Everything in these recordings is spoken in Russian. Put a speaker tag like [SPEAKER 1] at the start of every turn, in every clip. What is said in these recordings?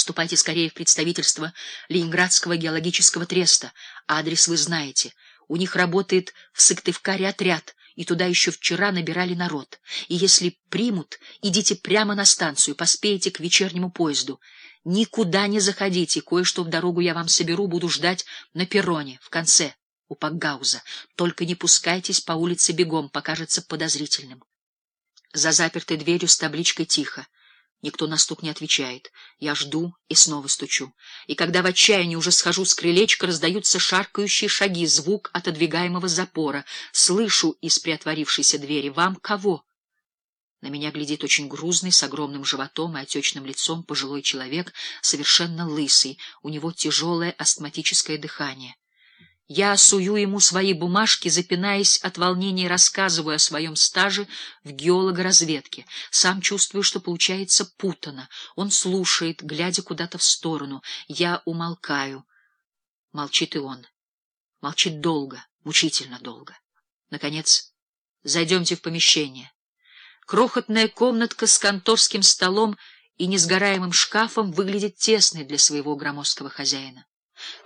[SPEAKER 1] Ступайте скорее в представительство Ленинградского геологического треста. Адрес вы знаете. У них работает в Сыктывкаре отряд, и туда еще вчера набирали народ. И если примут, идите прямо на станцию, поспеете к вечернему поезду. Никуда не заходите, кое-что в дорогу я вам соберу, буду ждать на перроне, в конце, у Пакгауза. Только не пускайтесь по улице бегом, покажется подозрительным. За запертой дверью с табличкой «Тихо». Никто на стук не отвечает. Я жду и снова стучу. И когда в отчаянии уже схожу с крылечка, раздаются шаркающие шаги, звук отодвигаемого запора. Слышу из приотворившейся двери «Вам кого?» На меня глядит очень грузный, с огромным животом и отечным лицом пожилой человек, совершенно лысый, у него тяжелое астматическое дыхание. Я сую ему свои бумажки, запинаясь от волнения, рассказываю о своем стаже в геологоразведке. Сам чувствую, что получается путано. Он слушает, глядя куда-то в сторону. Я умолкаю. Молчит и он. Молчит долго, мучительно долго. Наконец, зайдемте в помещение. Крохотная комнатка с конторским столом и несгораемым шкафом выглядит тесной для своего громоздкого хозяина.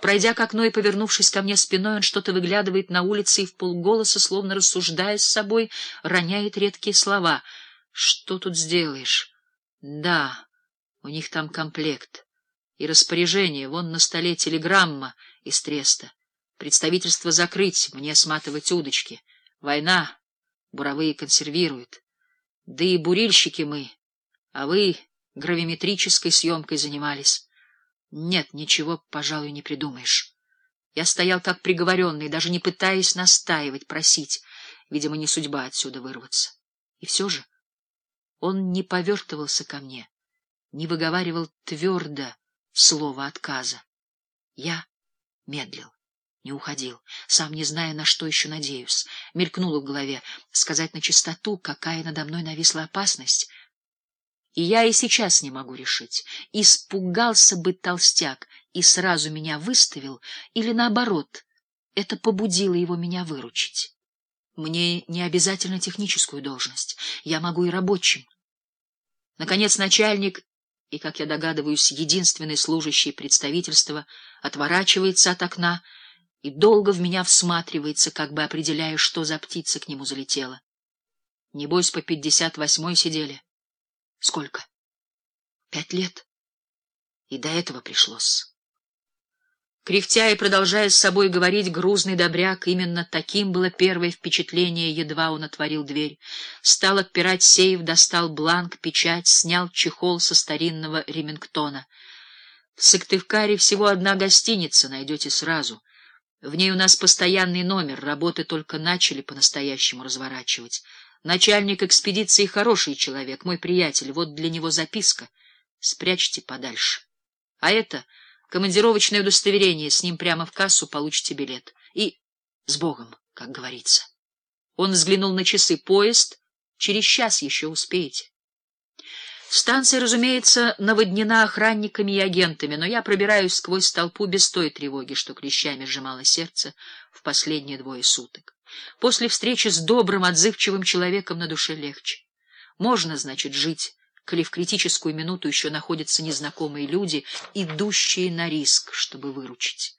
[SPEAKER 1] Пройдя к окну и повернувшись ко мне спиной, он что-то выглядывает на улице и в полголоса, словно рассуждая с собой, роняет редкие слова. Что тут сделаешь? Да, у них там комплект. И распоряжение, вон на столе телеграмма из треста. Представительство закрыть, мне сматывать удочки. Война, буровые консервируют. Да и бурильщики мы, а вы гравиметрической съемкой занимались. Нет, ничего, пожалуй, не придумаешь. Я стоял как приговоренный, даже не пытаясь настаивать, просить. Видимо, не судьба отсюда вырваться. И все же он не повертывался ко мне, не выговаривал твердо слово отказа. Я медлил, не уходил, сам не зная, на что еще надеюсь. Мелькнуло в голове сказать на чистоту, какая надо мной нависла опасность — и я и сейчас не могу решить, испугался бы толстяк и сразу меня выставил, или наоборот, это побудило его меня выручить. Мне не обязательно техническую должность, я могу и рабочим. Наконец начальник, и, как я догадываюсь, единственный служащий представительства, отворачивается от окна и долго в меня всматривается, как бы определяя, что за птица к нему залетела. Небось, по пятьдесят восьмой сидели. Сколько? Пять лет. И до этого пришлось. Кряхтя и продолжая с собой говорить, грузный добряк, именно таким было первое впечатление, едва он отворил дверь. Стал отпирать сейф, достал бланк, печать, снял чехол со старинного ремингтона. В Сыктывкаре всего одна гостиница, найдете сразу. В ней у нас постоянный номер, работы только начали по-настоящему разворачивать. Начальник экспедиции хороший человек, мой приятель, вот для него записка. Спрячьте подальше. А это командировочное удостоверение, с ним прямо в кассу получите билет. И с Богом, как говорится. Он взглянул на часы. Поезд через час еще успеете. Станция, разумеется, наводнена охранниками и агентами, но я пробираюсь сквозь толпу без той тревоги, что клещами сжимало сердце в последние двое суток. После встречи с добрым, отзывчивым человеком на душе легче. Можно, значит, жить, коли в критическую минуту еще находятся незнакомые люди, идущие на риск, чтобы выручить.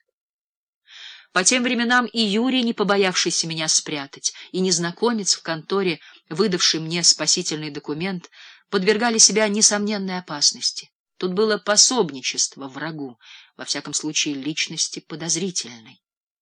[SPEAKER 1] По тем временам и Юрий, не побоявшийся меня спрятать, и незнакомец в конторе, выдавший мне спасительный документ, подвергали себя несомненной опасности. Тут было пособничество врагу, во всяком случае личности подозрительной.